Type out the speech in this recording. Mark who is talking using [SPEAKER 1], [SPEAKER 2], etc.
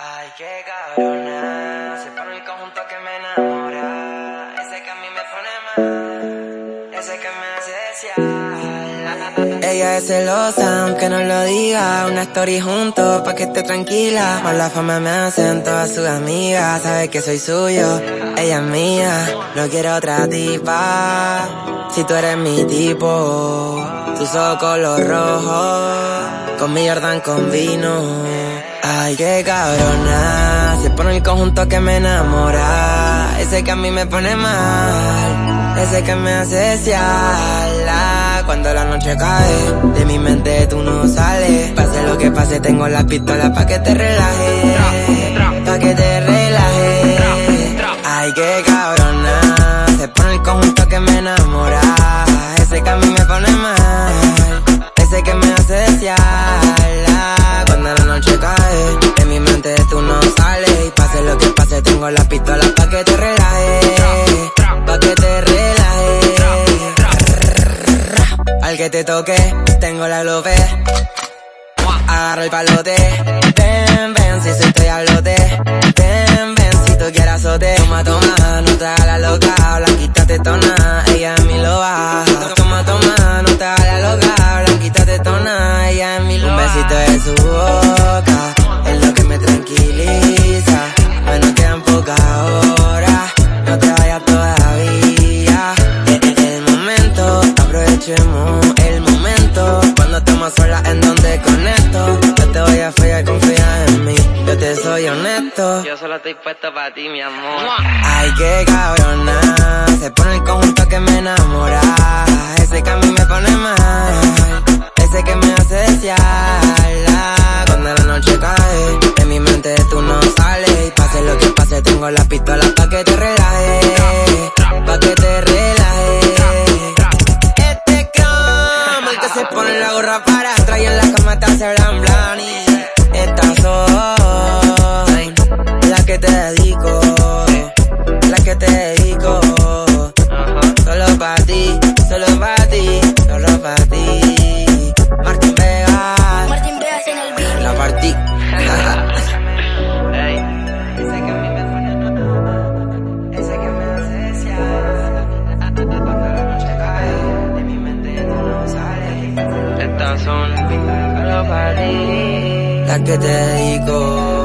[SPEAKER 1] Ay, qué cabrona, se pone el conjunto que me enamora, ese que a mí me pone mal, ese que me hace desear. Ella es celosa, aunque no lo diga, una story juntos pa' que esté tranquila. Por la fama me hacen todas sus amigas, sabe que soy suyo, ella es mía, no quiero otra tipa. Si tú eres mi tipo, tus ojos color rojo, con mi Jordan con vino. Ay, qué cabrona, se pone el conjunto que me enamora, ese que a mí me pone mal, ese que me hace desearla. Cuando la noche cae, de mi mente tú no sales, pase lo que pase tengo la pistola pa' que te relajes, Tengo la pistola pa' que te relajes, pa' que te relajes. Al que te toque, tengo la lope. Agarro el palote. Yo
[SPEAKER 2] solo estoy puesto para ti, mi amor.
[SPEAKER 1] Ay, qué cabrona. Se pone el conjunto que me enamora. Ese que a mí me pone mal. Ese que me hace desearla. Cuando la noche cae, de mi mente tú no sales lo que pase, tengo la pistola pa' que te relajes, pa' que te relajes. Este cromo, el que se pone la gorra para atrás y en la cama te hace blan que te dedico. Solo pa' ti, solo pa' ti, solo pa' ti. Martín Vega.
[SPEAKER 3] Martín Vega en el beat.
[SPEAKER 1] La partí.
[SPEAKER 2] Estas son
[SPEAKER 1] La que te dedico